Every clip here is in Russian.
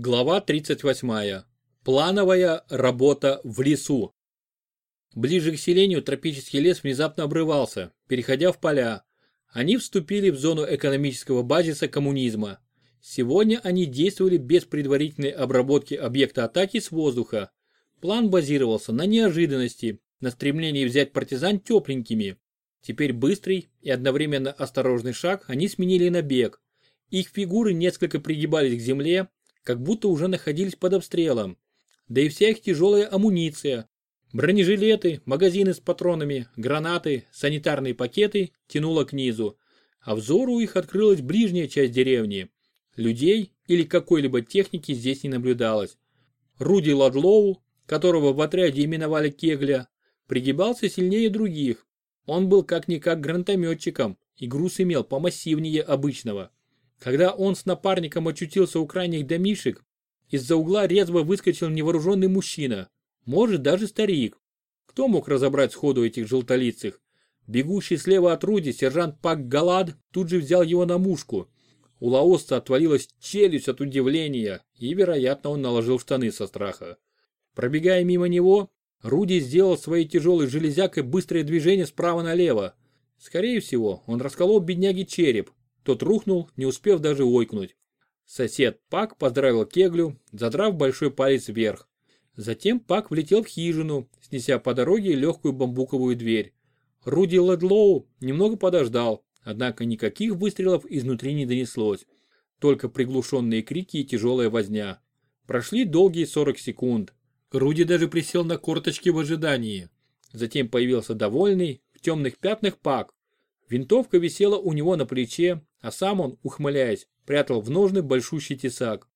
Глава 38. Плановая работа в лесу. Ближе к селению тропический лес внезапно обрывался, переходя в поля. Они вступили в зону экономического базиса коммунизма. Сегодня они действовали без предварительной обработки объекта атаки с воздуха. План базировался на неожиданности, на стремлении взять партизан тепленькими. Теперь быстрый и одновременно осторожный шаг они сменили на бег. Их фигуры несколько пригибались к земле, как будто уже находились под обстрелом. Да и вся их тяжелая амуниция, бронежилеты, магазины с патронами, гранаты, санитарные пакеты тянула к низу, а взору их открылась ближняя часть деревни. Людей или какой-либо техники здесь не наблюдалось. Руди Ладлоу, которого в отряде именовали Кегля, пригибался сильнее других. Он был как-никак гранатометчиком и груз имел помассивнее обычного. Когда он с напарником очутился у крайних домишек, из-за угла резво выскочил невооруженный мужчина, может даже старик. Кто мог разобрать сходу этих желтолицых? Бегущий слева от Руди сержант Пак Галад тут же взял его на мушку. У лаосца отвалилась челюсть от удивления, и, вероятно, он наложил штаны со страха. Пробегая мимо него, Руди сделал своей тяжелой железякой быстрое движение справа налево. Скорее всего, он расколол бедняге череп, тот рухнул, не успев даже ойкнуть. Сосед Пак поздравил Кеглю, задрав большой палец вверх. Затем Пак влетел в хижину, снеся по дороге легкую бамбуковую дверь. Руди Ледлоу немного подождал, однако никаких выстрелов изнутри не донеслось. Только приглушенные крики и тяжелая возня. Прошли долгие 40 секунд. Руди даже присел на корточки в ожидании. Затем появился довольный, в темных пятнах Пак. Винтовка висела у него на плече, а сам он, ухмыляясь, прятал в ножны большущий тесак.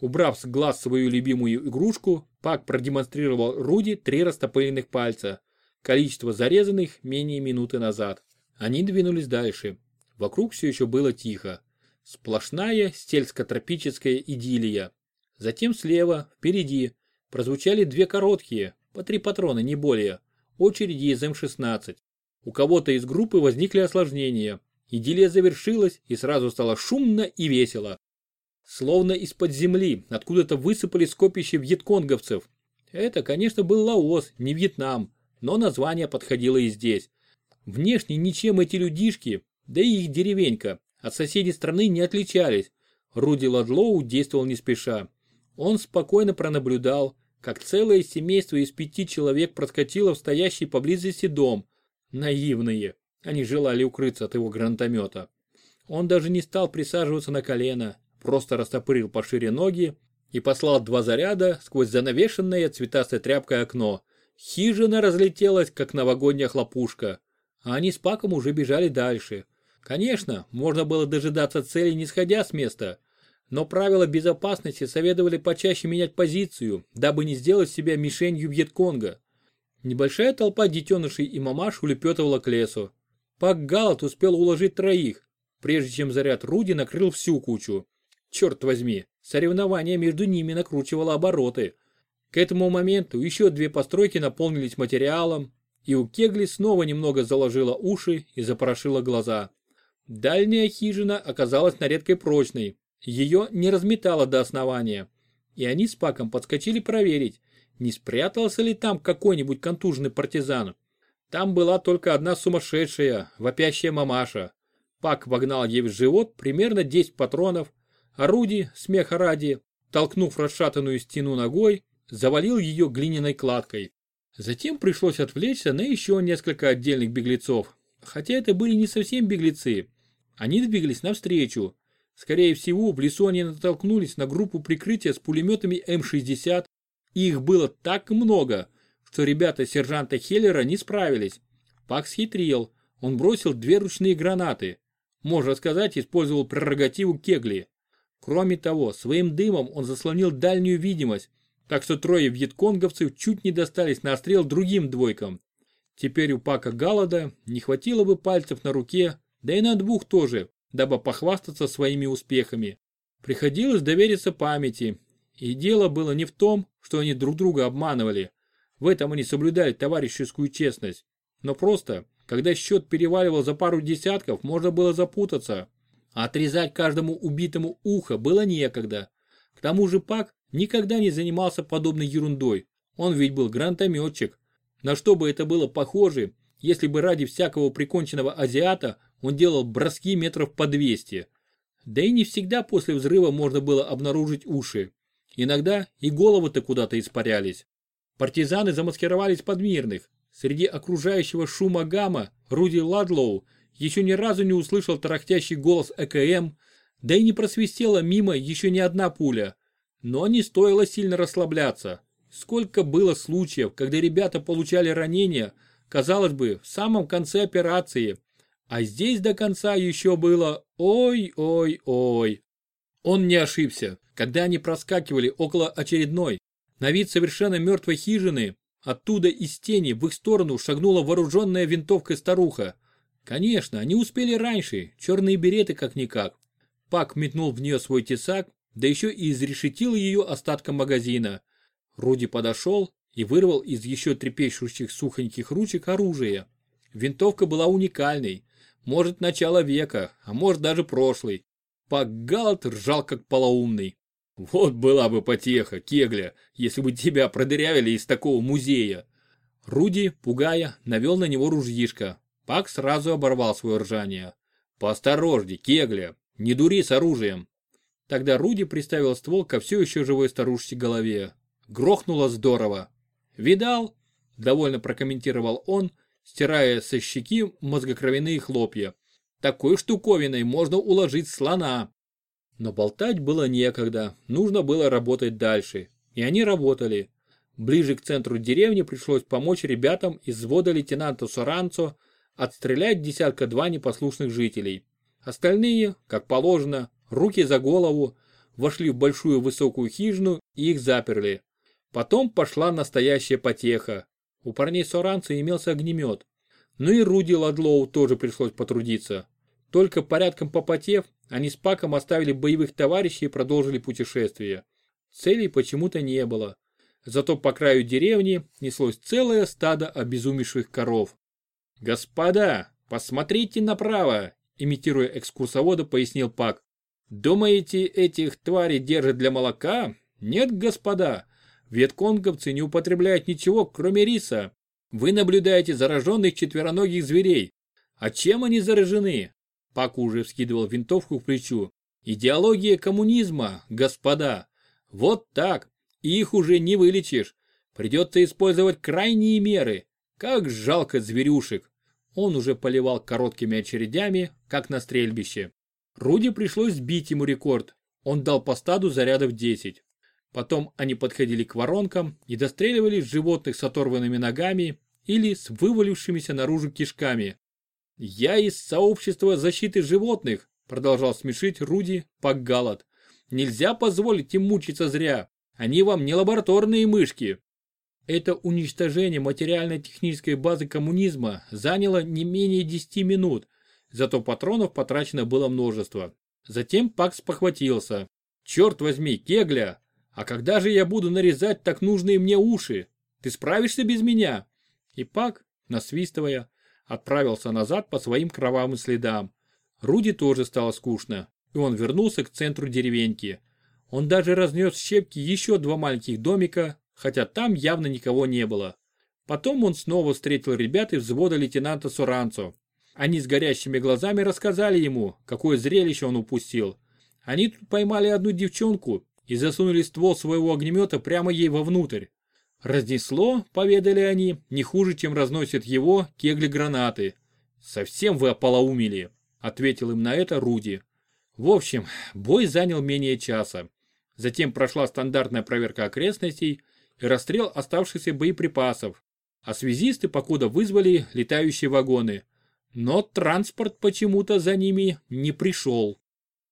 Убрав с глаз свою любимую игрушку, Пак продемонстрировал Руди три растопыренных пальца. Количество зарезанных менее минуты назад. Они двинулись дальше. Вокруг все еще было тихо. Сплошная стельско-тропическая идиллия. Затем слева, впереди, прозвучали две короткие, по три патрона, не более, очереди из М-16. У кого-то из группы возникли осложнения, Идиллия завершилась и сразу стало шумно и весело. Словно из-под земли, откуда-то высыпали скопища вьетконговцев. Это, конечно, был Лаос, не Вьетнам, но название подходило и здесь. Внешне ничем эти людишки, да и их деревенька, от соседей страны не отличались. Руди Ладлоу действовал не спеша. Он спокойно пронаблюдал, как целое семейство из пяти человек проскочило в стоящий поблизости дом. Наивные. Они желали укрыться от его гранатомета. Он даже не стал присаживаться на колено, просто растопырил пошире ноги и послал два заряда сквозь занавешенное цветастой тряпкой окно. Хижина разлетелась, как новогодняя хлопушка, а они с Паком уже бежали дальше. Конечно, можно было дожидаться цели, не сходя с места, но правила безопасности советовали почаще менять позицию, дабы не сделать себя мишенью Вьетконга. Небольшая толпа детенышей и мамаш улепетывала к лесу. Пак Галат успел уложить троих, прежде чем заряд Руди накрыл всю кучу. Черт возьми, соревнование между ними накручивало обороты. К этому моменту еще две постройки наполнились материалом, и у Кегли снова немного заложило уши и запорошило глаза. Дальняя хижина оказалась на редкой прочной, ее не разметало до основания. И они с Паком подскочили проверить, не спрятался ли там какой-нибудь контуженный партизан. Там была только одна сумасшедшая, вопящая мамаша. Пак вогнал ей в живот примерно 10 патронов, а смеха ради, толкнув расшатанную стену ногой, завалил ее глиняной кладкой. Затем пришлось отвлечься на еще несколько отдельных беглецов, хотя это были не совсем беглецы. Они двигались навстречу. Скорее всего, в лесу они натолкнулись на группу прикрытия с пулеметами М-60, и их было так много, что ребята сержанта Хеллера не справились. Пак схитрил, он бросил две ручные гранаты. Можно сказать, использовал прерогативу Кегли. Кроме того, своим дымом он заслонил дальнюю видимость, так что трое вьетконговцев чуть не достались на острел другим двойкам. Теперь у Пака Галлада не хватило бы пальцев на руке, да и на двух тоже, дабы похвастаться своими успехами. Приходилось довериться памяти, и дело было не в том, что они друг друга обманывали, в этом они соблюдали товарищескую честность. Но просто, когда счет переваливал за пару десятков, можно было запутаться. А отрезать каждому убитому ухо было некогда. К тому же Пак никогда не занимался подобной ерундой. Он ведь был гранатометчик. На что бы это было похоже, если бы ради всякого приконченного азиата он делал броски метров по 200. Да и не всегда после взрыва можно было обнаружить уши. Иногда и головы-то куда-то испарялись. Партизаны замаскировались под мирных. Среди окружающего шума гамма Руди Ладлоу еще ни разу не услышал тарахтящий голос ЭКМ, да и не просвистела мимо еще ни одна пуля. Но не стоило сильно расслабляться. Сколько было случаев, когда ребята получали ранения, казалось бы, в самом конце операции. А здесь до конца еще было ой-ой-ой. Он не ошибся, когда они проскакивали около очередной, на вид совершенно мертвой хижины, оттуда из тени в их сторону шагнула вооруженная винтовкой старуха. Конечно, они успели раньше, черные береты как-никак. Пак метнул в нее свой тесак, да еще и изрешетил ее остатком магазина. Руди подошел и вырвал из еще трепещущих сухоньких ручек оружие. Винтовка была уникальной, может начало века, а может даже прошлый. Пак Галт ржал как полоумный. Вот была бы потеха, Кегля, если бы тебя продырявили из такого музея. Руди, пугая, навел на него ружьишко. Пак сразу оборвал свое ржание. Поосторожней, Кегля, не дури с оружием. Тогда Руди приставил ствол ко все еще живой старушке голове. Грохнуло здорово. «Видал?» – довольно прокомментировал он, стирая со щеки мозгокровяные хлопья. «Такой штуковиной можно уложить слона». Но болтать было некогда, нужно было работать дальше. И они работали. Ближе к центру деревни пришлось помочь ребятам из взвода лейтенанта Соранцо отстрелять десятка-два непослушных жителей. Остальные, как положено, руки за голову, вошли в большую высокую хижину и их заперли. Потом пошла настоящая потеха. У парней Соранца имелся огнемет. Ну и Руди Ладлоу тоже пришлось потрудиться. Только порядком попотев, они с Паком оставили боевых товарищей и продолжили путешествие. Целей почему-то не было. Зато по краю деревни неслось целое стадо обезумевших коров. «Господа, посмотрите направо!» имитируя экскурсовода, пояснил Пак. «Думаете, этих тварей держат для молока? Нет, господа. Ветконговцы не употребляют ничего, кроме риса. Вы наблюдаете зараженных четвероногих зверей. А чем они заражены?» Пак уже вскидывал винтовку к плечу. «Идеология коммунизма, господа. Вот так. Их уже не вылечишь. Придется использовать крайние меры. Как жалко зверюшек он уже поливал короткими очередями, как на стрельбище. Руди пришлось сбить ему рекорд. Он дал по стаду зарядов 10. Потом они подходили к воронкам и достреливали животных с оторванными ногами или с вывалившимися наружу кишками. «Я из сообщества защиты животных», продолжал смешить Руди Пакгалат. «Нельзя позволить им мучиться зря. Они вам не лабораторные мышки. Это уничтожение материально-технической базы коммунизма заняло не менее 10 минут, зато патронов потрачено было множество. Затем Пакс похватился. «Черт возьми, Кегля! А когда же я буду нарезать так нужные мне уши? Ты справишься без меня?» И Пак, насвистывая, отправился назад по своим кровавым следам. Руди тоже стало скучно, и он вернулся к центру деревеньки. Он даже разнес щепки еще два маленьких домика, хотя там явно никого не было. Потом он снова встретил ребят из взвода лейтенанта Суранцо. Они с горящими глазами рассказали ему, какое зрелище он упустил. Они тут поймали одну девчонку и засунули ствол своего огнемета прямо ей вовнутрь. Разнесло, поведали они, не хуже, чем разносят его кегли гранаты. «Совсем вы ополоумели», — ответил им на это Руди. В общем, бой занял менее часа. Затем прошла стандартная проверка окрестностей, и расстрел оставшихся боеприпасов, а связисты покуда вызвали летающие вагоны. Но транспорт почему-то за ними не пришел.